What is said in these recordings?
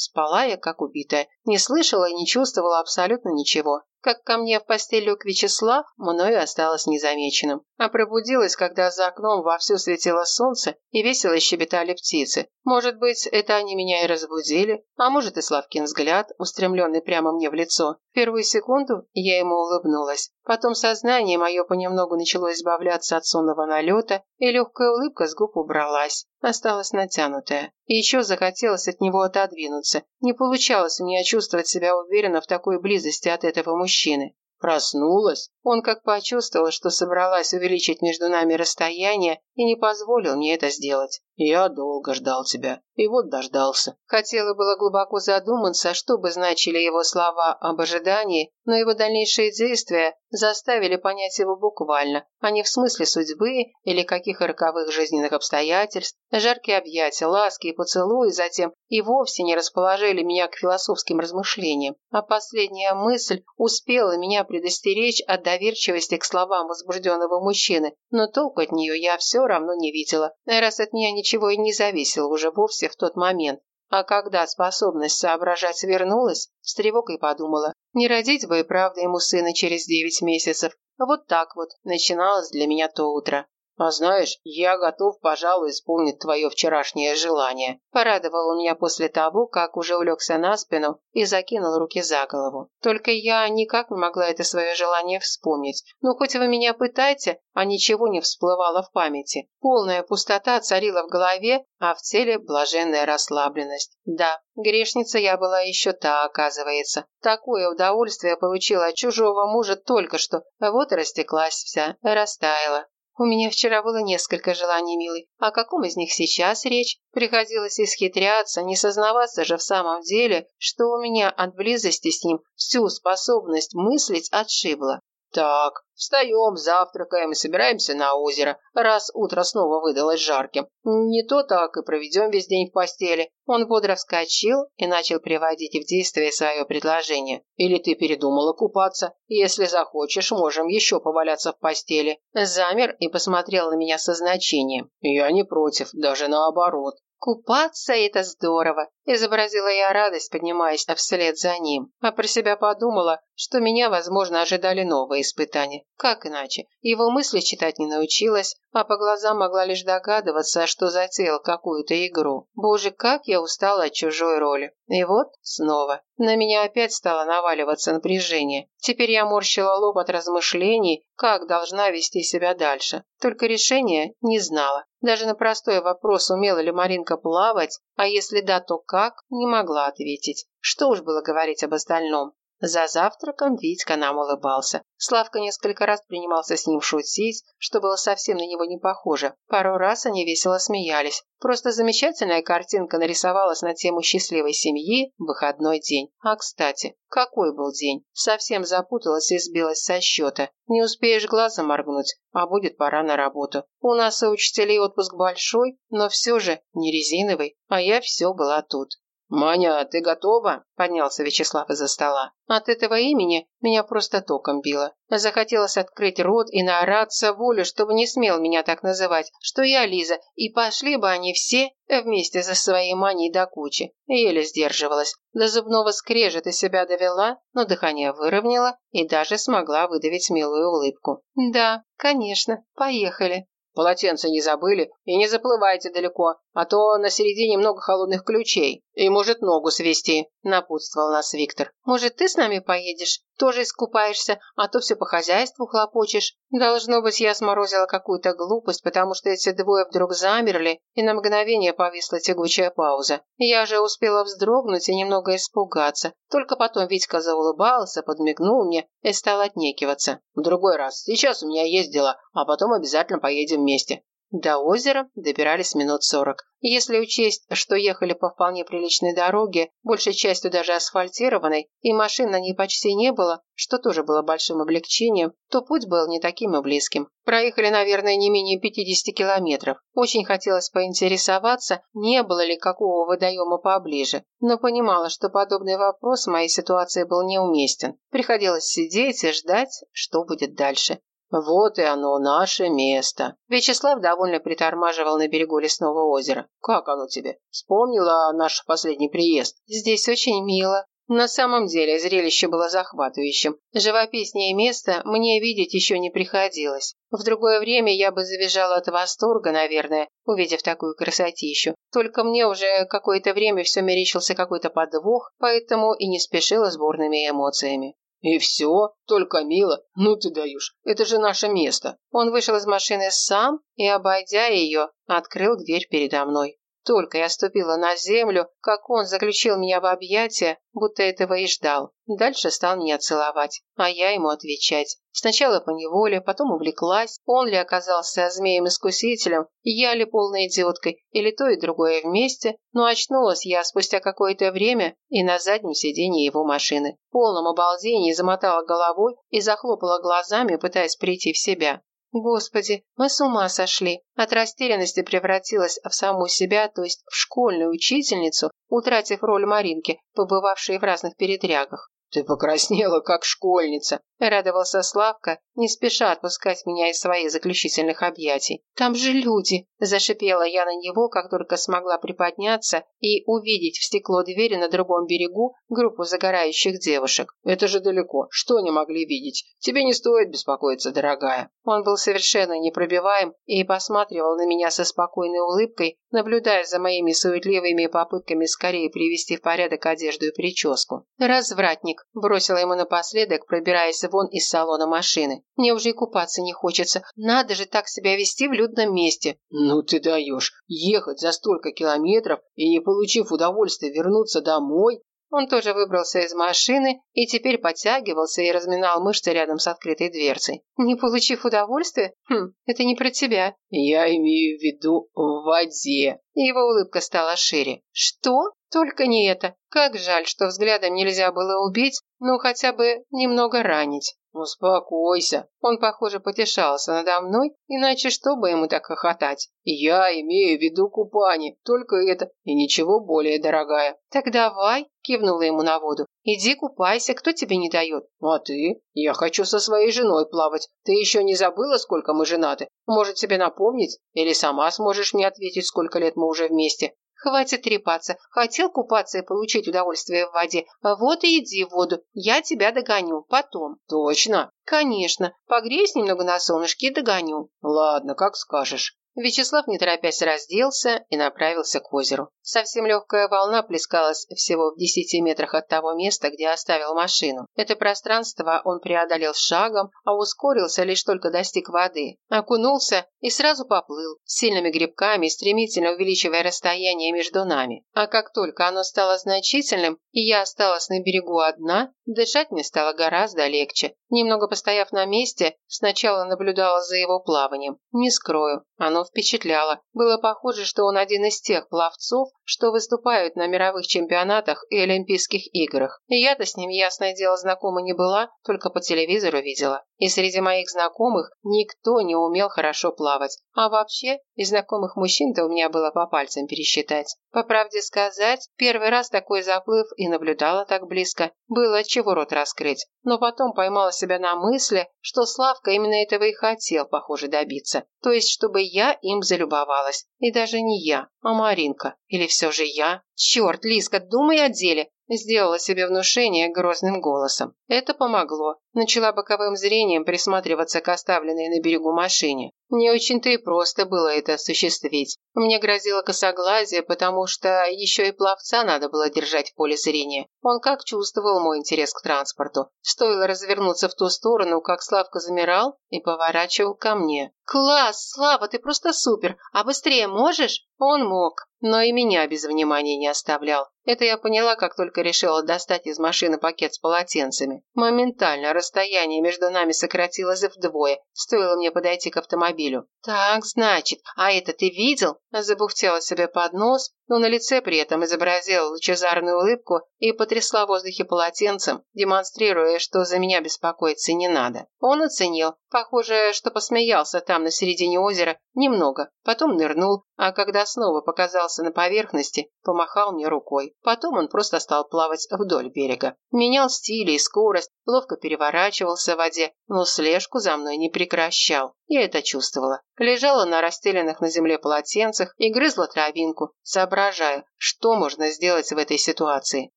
Спала я, как убитая. Не слышала и не чувствовала абсолютно ничего. Как ко мне в постель лег Вячеслав, мною осталось незамеченным. А пробудилась, когда за окном вовсю светило солнце и весело щебетали птицы. Может быть, это они меня и разбудили, а может и Славкин взгляд, устремленный прямо мне в лицо. В первую секунду я ему улыбнулась. Потом сознание мое понемногу начало избавляться от сонного налета, и легкая улыбка с губ убралась. Осталась натянутая. И еще захотелось от него отодвинуться. Не получалось у меня чувствовать себя уверенно в такой близости от этого мужчины. Проснулась. Он как почувствовал, что собралась увеличить между нами расстояние и не позволил мне это сделать. Я долго ждал тебя, и вот дождался. Хотела было глубоко задуматься, что бы значили его слова об ожидании, но его дальнейшие действия заставили понять его буквально, а не в смысле судьбы или каких роковых жизненных обстоятельств. Жаркие объятия, ласки и поцелуи затем и вовсе не расположили меня к философским размышлениям, а последняя мысль успела меня предостеречь от доверчивости к словам возбужденного мужчины, но толку от нее я все равно не видела, раз от меня ничего и не зависело уже вовсе в тот момент. А когда способность соображать вернулась, с тревогой подумала, не родить бы и правда ему сына через девять месяцев. Вот так вот начиналось для меня то утро. «А знаешь, я готов, пожалуй, исполнить твое вчерашнее желание», порадовал он меня после того, как уже улегся на спину и закинул руки за голову. Только я никак не могла это свое желание вспомнить. Ну, хоть вы меня пытайте, а ничего не всплывало в памяти. Полная пустота царила в голове, а в теле блаженная расслабленность. Да, грешница я была еще та, оказывается. Такое удовольствие получила от чужого мужа только что. Вот и растеклась вся, растаяла. «У меня вчера было несколько желаний, милый. О каком из них сейчас речь? Приходилось исхитряться, не сознаваться же в самом деле, что у меня от близости с ним всю способность мыслить отшибло. Так, встаем, завтракаем и собираемся на озеро, раз утро снова выдалось жарким. Не то так и проведем весь день в постели. Он бодро вскочил и начал приводить в действие свое предложение. Или ты передумала купаться? Если захочешь, можем еще поваляться в постели. Замер и посмотрел на меня со значением. Я не против, даже наоборот. «Купаться – это здорово!» – изобразила я радость, поднимаясь вслед за ним. А про себя подумала, что меня, возможно, ожидали новые испытания. Как иначе? Его мысли читать не научилась, а по глазам могла лишь догадываться, что затеял какую-то игру. Боже, как я устала от чужой роли. И вот снова. На меня опять стало наваливаться напряжение. Теперь я морщила лоб от размышлений, как должна вести себя дальше. Только решения не знала. Даже на простой вопрос, умела ли Маринка плавать, а если да, то как, не могла ответить. Что уж было говорить об остальном. За завтраком Витька нам улыбался. Славка несколько раз принимался с ним шутить, что было совсем на него не похоже. Пару раз они весело смеялись. Просто замечательная картинка нарисовалась на тему счастливой семьи в выходной день. А, кстати, какой был день? Совсем запуталась и сбилась со счета. Не успеешь глазом моргнуть, а будет пора на работу. У нас у учителей отпуск большой, но все же не резиновый, а я все была тут. «Маня, ты готова?» – поднялся Вячеслав из-за стола. От этого имени меня просто током било. Захотелось открыть рот и наораться волю, чтобы не смел меня так называть, что я Лиза, и пошли бы они все вместе за своей Маней до кучи. Еле сдерживалась. До зубного скрежета себя довела, но дыхание выровняла и даже смогла выдавить милую улыбку. «Да, конечно, поехали». Полотенце не забыли и не заплывайте далеко, а то на середине много холодных ключей и может ногу свести», – напутствовал нас Виктор. «Может, ты с нами поедешь? Тоже искупаешься, а то все по хозяйству хлопочешь». Должно быть, я сморозила какую-то глупость, потому что эти двое вдруг замерли, и на мгновение повисла тягучая пауза. Я же успела вздрогнуть и немного испугаться. Только потом Витька заулыбался, подмигнул мне и стал отнекиваться. «В другой раз. Сейчас у меня есть дела, а потом обязательно поедем вместе». До озера добирались минут сорок. Если учесть, что ехали по вполне приличной дороге, большей частью даже асфальтированной, и машин на ней почти не было, что тоже было большим облегчением, то путь был не таким и близким. Проехали, наверное, не менее 50 километров. Очень хотелось поинтересоваться, не было ли какого водоема поближе, но понимала, что подобный вопрос в моей ситуации был неуместен. Приходилось сидеть и ждать, что будет дальше. Вот и оно, наше место. Вячеслав довольно притормаживал на берегу лесного озера. Как оно тебе? Вспомнила наш последний приезд? Здесь очень мило. На самом деле зрелище было захватывающим. Живописнее места мне видеть еще не приходилось. В другое время я бы завизжала от восторга, наверное, увидев такую красотищу. Только мне уже какое-то время все мерещился какой-то подвох, поэтому и не спешила с бурными эмоциями. «И все? Только мило? Ну ты даешь. Это же наше место». Он вышел из машины сам и, обойдя ее, открыл дверь передо мной. Только я ступила на землю, как он заключил меня в объятия, будто этого и ждал. Дальше стал меня целовать, а я ему отвечать. Сначала по неволе, потом увлеклась, он ли оказался змеем-искусителем, я ли полной идиоткой, или то и другое вместе, но очнулась я спустя какое-то время и на заднем сиденье его машины. В полном обалдении замотала головой и захлопала глазами, пытаясь прийти в себя. Господи, мы с ума сошли. От растерянности превратилась в саму себя, то есть в школьную учительницу, утратив роль Маринки, побывавшей в разных передрягах. «Ты покраснела, как школьница», – радовался Славка, не спеша отпускать меня из своих заключительных объятий. «Там же люди!» – зашипела я на него, как только смогла приподняться и увидеть в стекло двери на другом берегу группу загорающих девушек. «Это же далеко. Что они могли видеть? Тебе не стоит беспокоиться, дорогая». Он был совершенно непробиваем и посматривал на меня со спокойной улыбкой, наблюдая за моими суетливыми попытками скорее привести в порядок одежду и прическу. «Развратник!» – бросила ему напоследок, пробираясь вон из салона машины. «Мне уже и купаться не хочется. Надо же так себя вести в людном месте!» «Ну ты даешь! Ехать за столько километров и, не получив удовольствия, вернуться домой? Он тоже выбрался из машины и теперь подтягивался и разминал мышцы рядом с открытой дверцей. Не получив удовольствия? Хм, это не про тебя. Я имею в виду в воде. Его улыбка стала шире. Что? Только не это. Как жаль, что взглядом нельзя было убить, но хотя бы немного ранить. «Успокойся». Он, похоже, потешался надо мной, иначе что бы ему так хохотать? «Я имею в виду купание, только это, и ничего более, дорогая». «Так давай», – кивнула ему на воду. «Иди купайся, кто тебе не дает?» «А ты? Я хочу со своей женой плавать. Ты еще не забыла, сколько мы женаты? Может, тебе напомнить? Или сама сможешь мне ответить, сколько лет мы уже вместе?» Хватит трепаться. Хотел купаться и получить удовольствие в воде. Вот и иди в воду. Я тебя догоню. Потом. Точно? Конечно. Погрейся немного на солнышке и догоню. Ладно, как скажешь. Вячеслав, не торопясь, разделся и направился к озеру. Совсем легкая волна плескалась всего в десяти метрах от того места, где оставил машину. Это пространство он преодолел шагом, а ускорился лишь только достиг воды. Окунулся и сразу поплыл, сильными грибками, стремительно увеличивая расстояние между нами. А как только оно стало значительным, и я осталась на берегу одна, дышать мне стало гораздо легче. Немного постояв на месте, сначала наблюдала за его плаванием. Не скрою, оно впечатляло. Было похоже, что он один из тех пловцов, что выступают на мировых чемпионатах и Олимпийских играх. Я-то с ним, ясное дело, знакома не была, только по телевизору видела. И среди моих знакомых никто не умел хорошо плавать. А вообще, из знакомых мужчин-то у меня было по пальцам пересчитать. По правде сказать, первый раз такой заплыв и наблюдала так близко. Было чего рот раскрыть. Но потом поймала себя на мысли, что Славка именно этого и хотел, похоже, добиться. То есть, чтобы я им залюбовалась. И даже не я, а Маринка. Или все же я? Черт, Лиска, думай о деле. Сделала себе внушение грозным голосом. Это помогло. Начала боковым зрением присматриваться к оставленной на берегу машине. Не очень-то и просто было это осуществить. Мне грозило косоглазие, потому что еще и пловца надо было держать в поле зрения. Он как чувствовал мой интерес к транспорту. Стоило развернуться в ту сторону, как Славка замирал и поворачивал ко мне. «Класс, Слава, ты просто супер! А быстрее можешь?» Он мог, но и меня без внимания не оставлял. Это я поняла, как только решила достать из машины пакет с полотенцами. Моментально расстояние между нами сократилось вдвое, стоило мне подойти к автомобилю. «Так, значит, а это ты видел?» Забухтела себе под нос, но на лице при этом изобразила лучезарную улыбку и потрясла в воздухе полотенцем, демонстрируя, что за меня беспокоиться не надо. Он оценил. Похоже, что посмеялся там на середине озера, немного, потом нырнул, а когда снова показался на поверхности, помахал мне рукой. Потом он просто стал плавать вдоль берега. Менял стиль и скорость, ловко переворачивался в воде, но слежку за мной не прекращал. Я это чувствовала. Лежала на расстеленных на земле полотенцах и грызла травинку, соображая, что можно сделать в этой ситуации.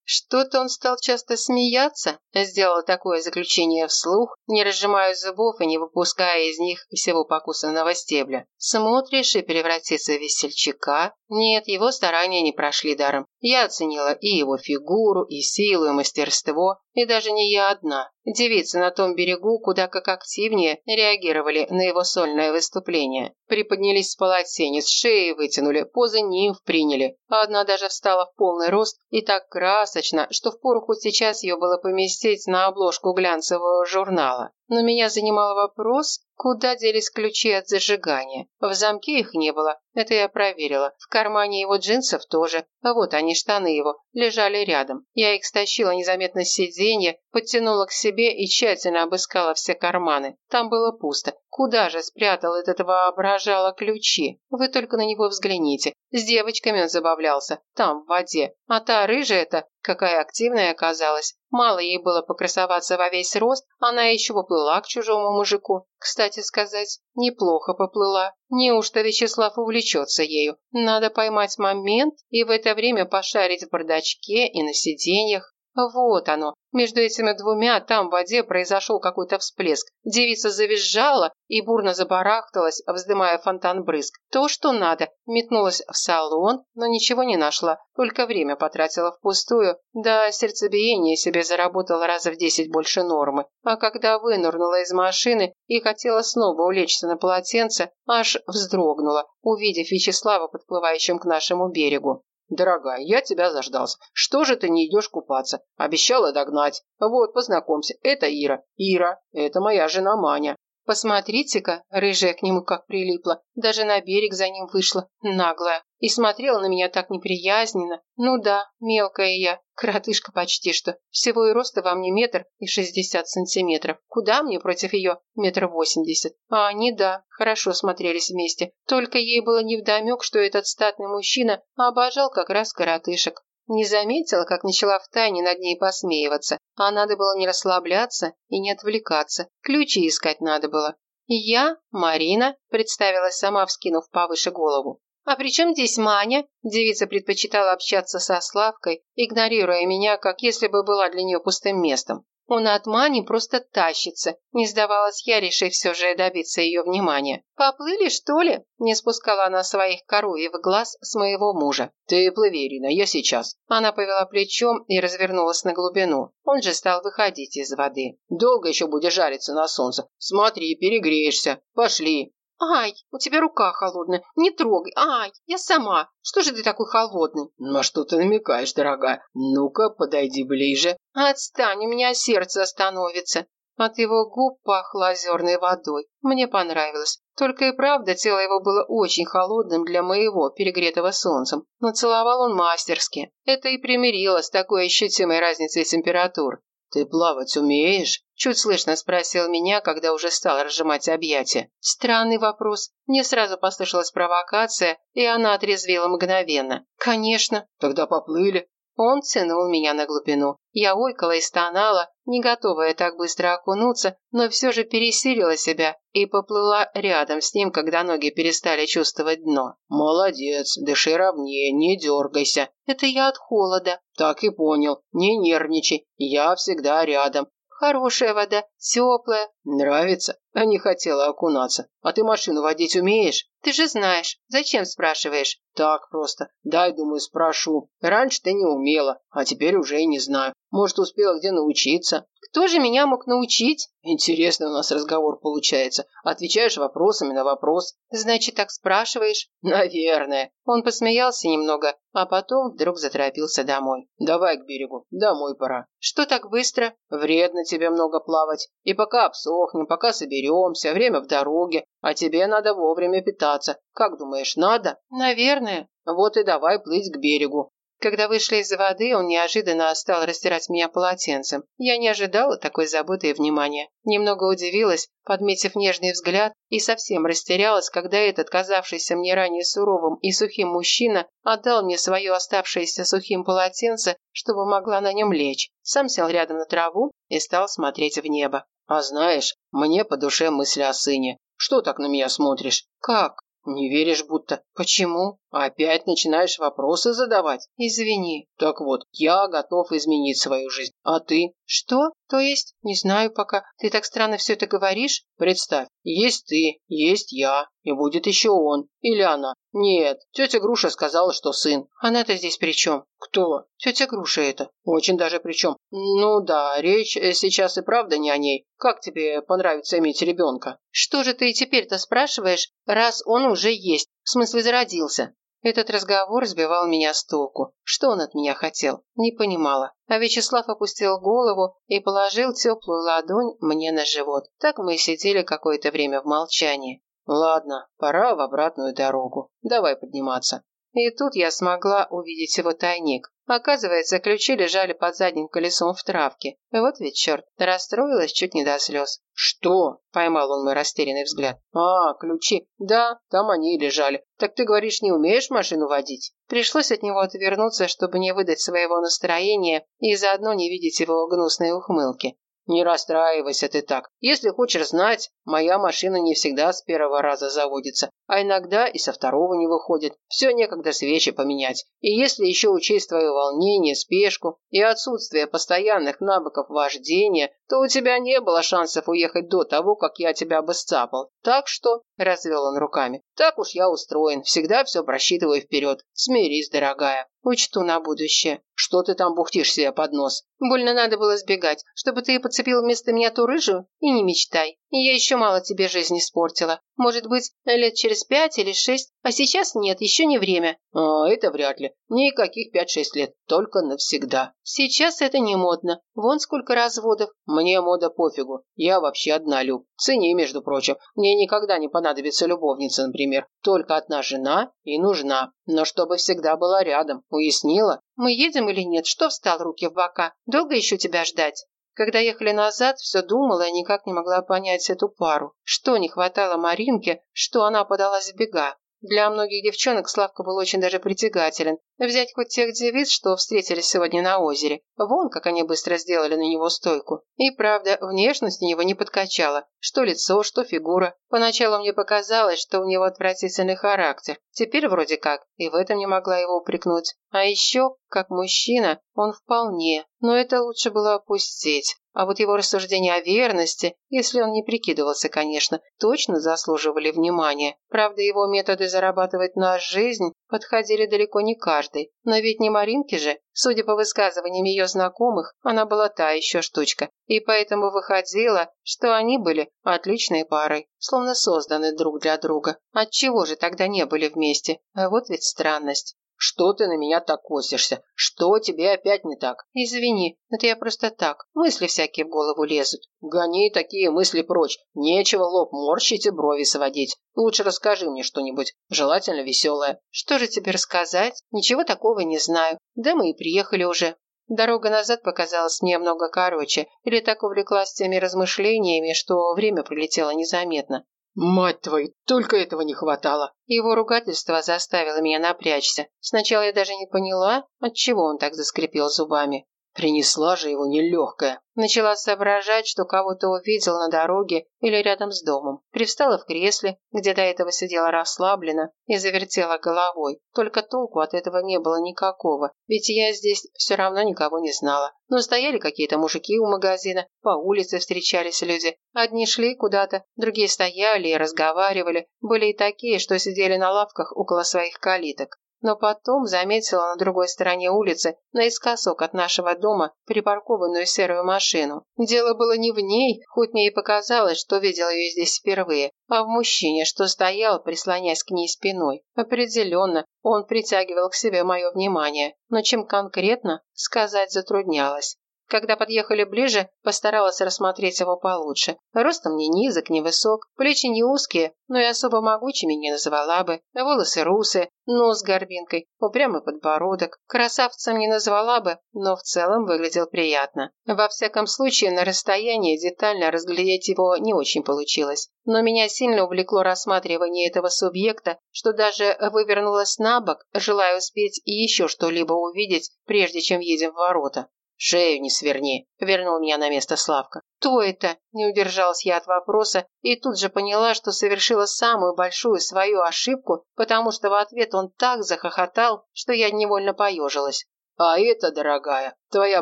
Что-то он стал часто смеяться, сделала такое заключение вслух, не разжимая зубов и не выпуская из них всего покусанного стебля. Смотришь и превратится в весельчака. Нет, его старания не прошли даром. Я оценила и его фигуру, и силу, и мастерство, и даже не я одна. Девицы на том берегу куда как активнее реагировали на его сольное выступление. Приподнялись с полотенец, шеи вытянули, позы нимф приняли. А одна даже встала в полный рост и так красочно, что впору хоть сейчас ее было поместить на обложку глянцевого журнала. Но меня занимал вопрос, куда делись ключи от зажигания. В замке их не было, это я проверила. В кармане его джинсов тоже. А вот они, штаны его, лежали рядом. Я их стащила незаметно с сиденья, подтянула к себе и тщательно обыскала все карманы. Там было пусто. Куда же спрятал этот воображало ключи? Вы только на него взгляните. С девочками он забавлялся. Там, в воде. А та рыжая-то, какая активная оказалась. Мало ей было покрасоваться во весь рост, она еще поплыла к чужому мужику. Кстати сказать, неплохо поплыла. Неужто Вячеслав увлечется ею? Надо поймать момент и в это время пошарить в бардачке и на сиденьях. Вот оно. Между этими двумя там в воде произошел какой-то всплеск. Девица завизжала и бурно забарахталась, вздымая фонтан брызг. То, что надо. Метнулась в салон, но ничего не нашла. Только время потратила впустую. Да, сердцебиение себе заработало раза в десять больше нормы. А когда вынырнула из машины и хотела снова улечься на полотенце, аж вздрогнула, увидев Вячеслава, подплывающим к нашему берегу. «Дорогая, я тебя заждался. Что же ты не идешь купаться? Обещала догнать. Вот, познакомься, это Ира. Ира, это моя жена Маня. Посмотрите-ка, рыжая к нему как прилипла, даже на берег за ним вышла, наглая, и смотрела на меня так неприязненно. Ну да, мелкая я, коротышка почти что, всего и роста во мне метр и шестьдесят сантиметров. Куда мне против ее метр восемьдесят? А они, да, хорошо смотрелись вместе, только ей было невдомек, что этот статный мужчина обожал как раз коротышек. Не заметила, как начала втайне над ней посмеиваться, а надо было не расслабляться и не отвлекаться. Ключи искать надо было. «Я, Марина», – представилась сама, вскинув повыше голову. «А при чем здесь Маня?» Девица предпочитала общаться со Славкой, игнорируя меня, как если бы была для нее пустым местом. Он от Мани просто тащится. Не сдавалась я, решив все же добиться ее внимания. «Поплыли, что ли?» Не спускала она своих коровьев глаз с моего мужа. «Ты плыви, Ирина, я сейчас». Она повела плечом и развернулась на глубину. Он же стал выходить из воды. «Долго еще будешь жариться на солнце? Смотри, перегреешься. Пошли». «Ай, у тебя рука холодная, не трогай, ай, я сама. Что же ты такой холодный?» «На что ты намекаешь, дорогая? Ну-ка, подойди ближе». «Отстань, у меня сердце остановится». От его губ пахло озерной водой. Мне понравилось. Только и правда, тело его было очень холодным для моего, перегретого солнцем. Но целовал он мастерски. Это и примирило с такой ощутимой разницей температур. «Ты плавать умеешь?» Чуть слышно спросил меня, когда уже стал разжимать объятия. Странный вопрос. Мне сразу послышалась провокация, и она отрезвила мгновенно. «Конечно». «Тогда поплыли». Он тянул меня на глубину. Я ойкала и стонала, не готовая так быстро окунуться, но все же пересилила себя и поплыла рядом с ним, когда ноги перестали чувствовать дно. «Молодец, дыши ровнее, не дергайся». «Это я от холода». «Так и понял, не нервничай, я всегда рядом». «Хорошая вода, теплая». «Нравится?» А не хотела окунаться. А ты машину водить умеешь? Ты же знаешь. Зачем спрашиваешь? Так просто. Дай, думаю, спрошу. Раньше ты не умела, а теперь уже и не знаю. Может, успела где научиться? Кто же меня мог научить? Интересный у нас разговор получается. Отвечаешь вопросами на вопрос. Значит, так спрашиваешь? Наверное. Он посмеялся немного, а потом вдруг заторопился домой. Давай к берегу. Домой пора. Что так быстро? Вредно тебе много плавать. И пока обсохнем, пока соберемся, время в дороге, а тебе надо вовремя питаться. Как думаешь, надо? Наверное. Вот и давай плыть к берегу. Когда вышли из воды, он неожиданно стал растирать меня полотенцем. Я не ожидала такой заботы и внимания. Немного удивилась, подметив нежный взгляд, и совсем растерялась, когда этот, казавшийся мне ранее суровым и сухим мужчина, отдал мне свое оставшееся сухим полотенце, чтобы могла на нем лечь. Сам сел рядом на траву и стал смотреть в небо. «А знаешь, мне по душе мысли о сыне. Что так на меня смотришь?» «Как?» «Не веришь будто?» «Почему?» «Опять начинаешь вопросы задавать?» «Извини». «Так вот, я готов изменить свою жизнь. А ты?» «Что? То есть? Не знаю пока. Ты так странно все это говоришь?» «Представь, есть ты, есть я, и будет еще он. Или она. Нет, тетя Груша сказала, что сын». «Она-то здесь при чем?» «Кто?» «Тетя Груша это». «Очень даже при чем. Ну да, речь э, сейчас и правда не о ней. Как тебе понравится иметь ребенка?» «Что же ты теперь-то спрашиваешь, раз он уже есть? В смысле, зародился?» Этот разговор сбивал меня с толку. Что он от меня хотел? Не понимала. А Вячеслав опустил голову и положил теплую ладонь мне на живот. Так мы и сидели какое-то время в молчании. «Ладно, пора в обратную дорогу. Давай подниматься». И тут я смогла увидеть его тайник. Оказывается, ключи лежали под задним колесом в травке. Вот ведь черт, расстроилась чуть не до слез. «Что?» – поймал он мой растерянный взгляд. «А, ключи. Да, там они и лежали. Так ты говоришь, не умеешь машину водить?» Пришлось от него отвернуться, чтобы не выдать своего настроения и заодно не видеть его гнусной ухмылки. Не расстраивайся ты так. Если хочешь знать, моя машина не всегда с первого раза заводится, а иногда и со второго не выходит. Все некогда свечи поменять. И если еще учесть твое волнение, спешку и отсутствие постоянных навыков вождения, то у тебя не было шансов уехать до того, как я тебя обесцапал. Так что, развел он руками, так уж я устроен, всегда все просчитываю вперед. Смирись, дорогая. Учту на будущее. Что ты там бухтишь себе под нос? Больно надо было сбегать, чтобы ты подцепил вместо меня ту рыжую? И не мечтай. Я еще мало тебе жизнь испортила. Может быть, лет через пять или шесть, а сейчас нет, еще не время. А, это вряд ли. Никаких пять-шесть лет, только навсегда. Сейчас это не модно. Вон сколько разводов. Мне мода пофигу. Я вообще одна люб. Цени, между прочим. Мне никогда не понадобится любовница, например. Только одна жена и нужна. Но чтобы всегда была рядом. Уяснила? Мы едем или нет? Что встал руки в бока? Долго еще тебя ждать? Когда ехали назад, все думала и никак не могла понять эту пару. Что не хватало Маринке, что она подалась в бега. Для многих девчонок Славка был очень даже притягателен. Взять хоть тех девиц, что встретились сегодня на озере. Вон, как они быстро сделали на него стойку. И правда, внешность у него не подкачала. Что лицо, что фигура. Поначалу мне показалось, что у него отвратительный характер. Теперь вроде как, и в этом не могла его упрекнуть. А еще, как мужчина, он вполне. Но это лучше было опустить. А вот его рассуждения о верности, если он не прикидывался, конечно, точно заслуживали внимания. Правда, его методы зарабатывать на жизнь подходили далеко не каждый. Но ведь не Маринке же. Судя по высказываниям ее знакомых, она была та еще штучка. И поэтому выходило, что они были отличной парой, словно созданы друг для друга. Отчего же тогда не были вместе? А вот ведь странность. Что ты на меня так косишься? Что тебе опять не так? Извини, это я просто так. Мысли всякие в голову лезут. Гони такие мысли прочь. Нечего лоб морщить и брови сводить. Лучше расскажи мне что-нибудь, желательно веселое. Что же тебе рассказать? Ничего такого не знаю. Да мы и приехали уже. Дорога назад показалась мне много короче, или так увлеклась теми размышлениями, что время пролетело незаметно. «Мать твою, только этого не хватало!» Его ругательство заставило меня напрячься. Сначала я даже не поняла, отчего он так заскрипел зубами. Принесла же его нелегкая. Начала соображать, что кого-то увидел на дороге или рядом с домом. Привстала в кресле, где до этого сидела расслабленно, и завертела головой. Только толку от этого не было никакого, ведь я здесь все равно никого не знала. Но стояли какие-то мужики у магазина, по улице встречались люди. Одни шли куда-то, другие стояли и разговаривали. Были и такие, что сидели на лавках около своих калиток но потом заметила на другой стороне улицы, наискосок от нашего дома, припаркованную серую машину. Дело было не в ней, хоть мне и показалось, что видела ее здесь впервые, а в мужчине, что стоял, прислонясь к ней спиной. Определенно, он притягивал к себе мое внимание, но чем конкретно, сказать затруднялось. Когда подъехали ближе, постаралась рассмотреть его получше. Ростом не низок, не высок, плечи не узкие, но и особо могучими не назвала бы. Волосы русые, нос с горбинкой, упрямый подбородок. Красавцем не назвала бы, но в целом выглядел приятно. Во всяком случае, на расстоянии детально разглядеть его не очень получилось. Но меня сильно увлекло рассматривание этого субъекта, что даже вывернулась на бок, желая успеть и еще что-либо увидеть, прежде чем едем в ворота. «Шею не сверни», – вернул меня на место Славка. «Кто это?» – не удержалась я от вопроса и тут же поняла, что совершила самую большую свою ошибку, потому что в ответ он так захохотал, что я невольно поежилась. «А это, дорогая, твоя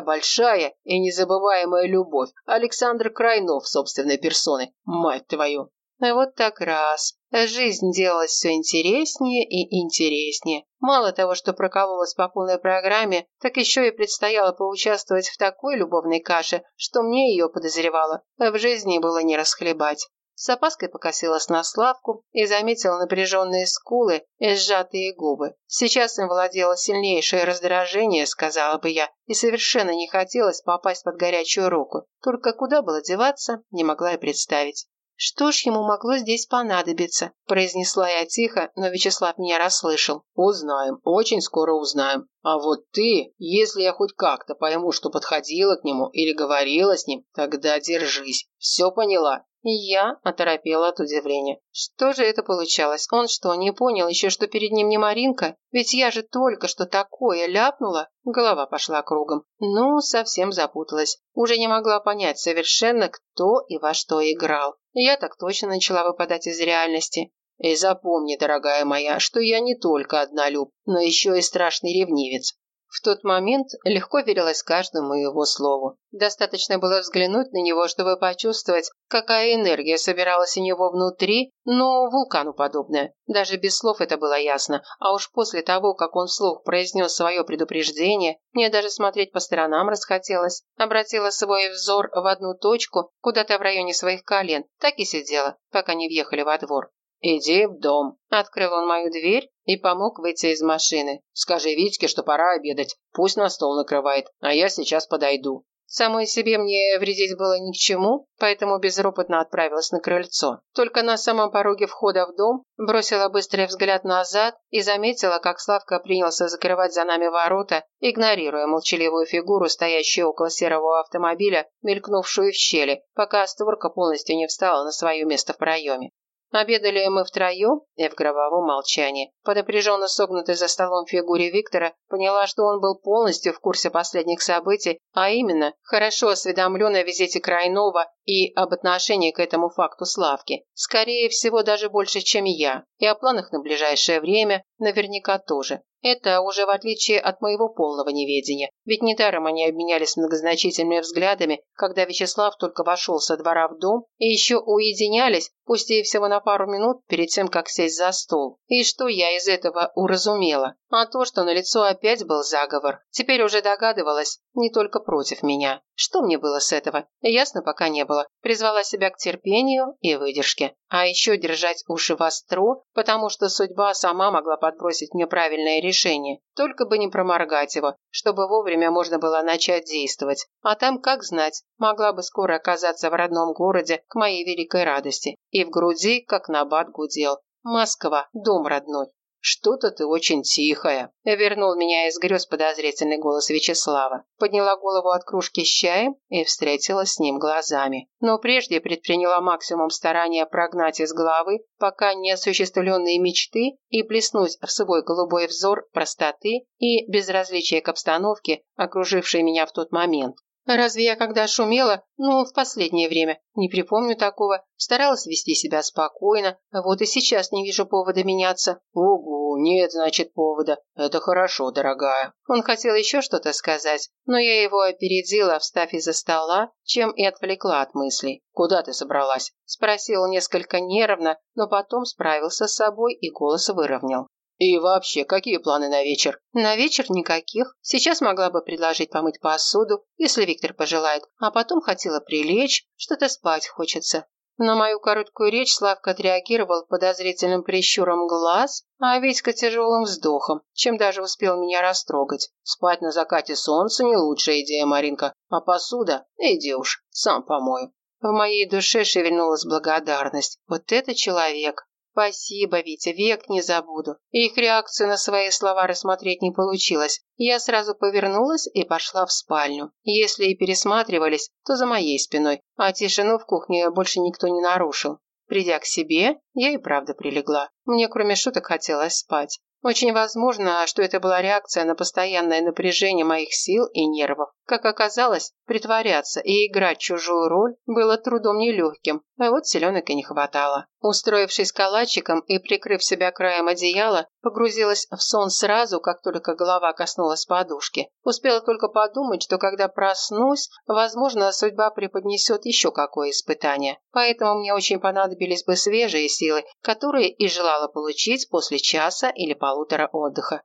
большая и незабываемая любовь, Александр Крайнов собственной персоной, мать твою!» Вот так раз. Жизнь делалась все интереснее и интереснее. Мало того, что прокололась по полной программе, так еще и предстояло поучаствовать в такой любовной каше, что мне ее подозревала. В жизни было не расхлебать. С опаской покосилась на Славку и заметила напряженные скулы и сжатые губы. Сейчас им владело сильнейшее раздражение, сказала бы я, и совершенно не хотелось попасть под горячую руку. Только куда было деваться, не могла и представить. «Что ж ему могло здесь понадобиться?» – произнесла я тихо, но Вячеслав меня расслышал. «Узнаем, очень скоро узнаем. А вот ты, если я хоть как-то пойму, что подходила к нему или говорила с ним, тогда держись. Все поняла?» Я оторопела от удивления. Что же это получалось? Он что, не понял еще, что перед ним не Маринка? Ведь я же только что такое ляпнула. Голова пошла кругом. Ну, совсем запуталась. Уже не могла понять совершенно, кто и во что играл. Я так точно начала выпадать из реальности. И запомни, дорогая моя, что я не только однолюб, но еще и страшный ревнивец. В тот момент легко верилось каждому его слову. Достаточно было взглянуть на него, чтобы почувствовать, какая энергия собиралась у него внутри, но вулкану подобная. Даже без слов это было ясно, а уж после того, как он вслух произнес свое предупреждение, мне даже смотреть по сторонам расхотелось. Обратила свой взор в одну точку, куда-то в районе своих колен, так и сидела, пока не въехали во двор. «Иди в дом», – открыл он мою дверь и помог выйти из машины. «Скажи Витьке, что пора обедать, пусть на стол накрывает, а я сейчас подойду». Самой себе мне вредить было ни к чему, поэтому безропотно отправилась на крыльцо. Только на самом пороге входа в дом бросила быстрый взгляд назад и заметила, как Славка принялся закрывать за нами ворота, игнорируя молчаливую фигуру, стоящую около серого автомобиля, мелькнувшую в щели, пока створка полностью не встала на свое место в проеме. Обедали мы втроем и в гробовом молчании. По напряженно согнутой за столом фигуре Виктора поняла, что он был полностью в курсе последних событий, а именно, хорошо осведомлен о визите Крайнова и об отношении к этому факту Славки. Скорее всего, даже больше, чем я. И о планах на ближайшее время наверняка тоже. Это уже в отличие от моего полного неведения. Ведь недаром они обменялись многозначительными взглядами, когда Вячеслав только вошел со двора в дом, и еще уединялись, пусть и всего на пару минут перед тем, как сесть за стол. И что я из этого уразумела? А то, что на лицо опять был заговор, теперь уже догадывалась, не только против меня. Что мне было с этого? Ясно пока не было. Призвала себя к терпению и выдержке. А еще держать уши востро, потому что судьба сама могла подбросить мне правильное решение. Только бы не проморгать его, чтобы вовремя можно было начать действовать. А там, как знать, могла бы скоро оказаться в родном городе к моей великой радости. И в груди, как набат гудел. Москва, дом родной. «Что-то ты очень тихая», – вернул меня из грез подозрительный голос Вячеслава. Подняла голову от кружки с чаем и встретилась с ним глазами. Но прежде предприняла максимум старания прогнать из головы пока неосуществленные мечты и плеснуть в свой голубой взор простоты и безразличия к обстановке, окружившей меня в тот момент. Разве я когда шумела? Ну, в последнее время. Не припомню такого. Старалась вести себя спокойно. Вот и сейчас не вижу повода меняться. Ого, нет, значит, повода. Это хорошо, дорогая. Он хотел еще что-то сказать, но я его опередила, встав из-за стола, чем и отвлекла от мыслей. «Куда ты собралась?» Спросил несколько нервно, но потом справился с собой и голос выровнял. И вообще, какие планы на вечер? На вечер никаких. Сейчас могла бы предложить помыть посуду, если Виктор пожелает, а потом хотела прилечь, что-то спать хочется. На мою короткую речь Славка отреагировал подозрительным прищуром глаз, а Витька тяжелым вздохом, чем даже успел меня растрогать. Спать на закате солнца не лучшая идея, Маринка, а посуда? Иди уж, сам помою. В моей душе шевельнулась благодарность. Вот это человек! Спасибо, Витя, век не забуду. Их реакцию на свои слова рассмотреть не получилось. Я сразу повернулась и пошла в спальню. Если и пересматривались, то за моей спиной, а тишину в кухне больше никто не нарушил. Придя к себе, я и правда прилегла. Мне кроме шуток хотелось спать. Очень возможно, что это была реакция на постоянное напряжение моих сил и нервов. Как оказалось, притворяться и играть чужую роль было трудом нелегким, а вот селенок и не хватало. Устроившись калачиком и прикрыв себя краем одеяла, погрузилась в сон сразу, как только голова коснулась подушки. Успела только подумать, что когда проснусь, возможно, судьба преподнесет еще какое испытание. Поэтому мне очень понадобились бы свежие силы, которые и желала получить после часа или полутора отдыха.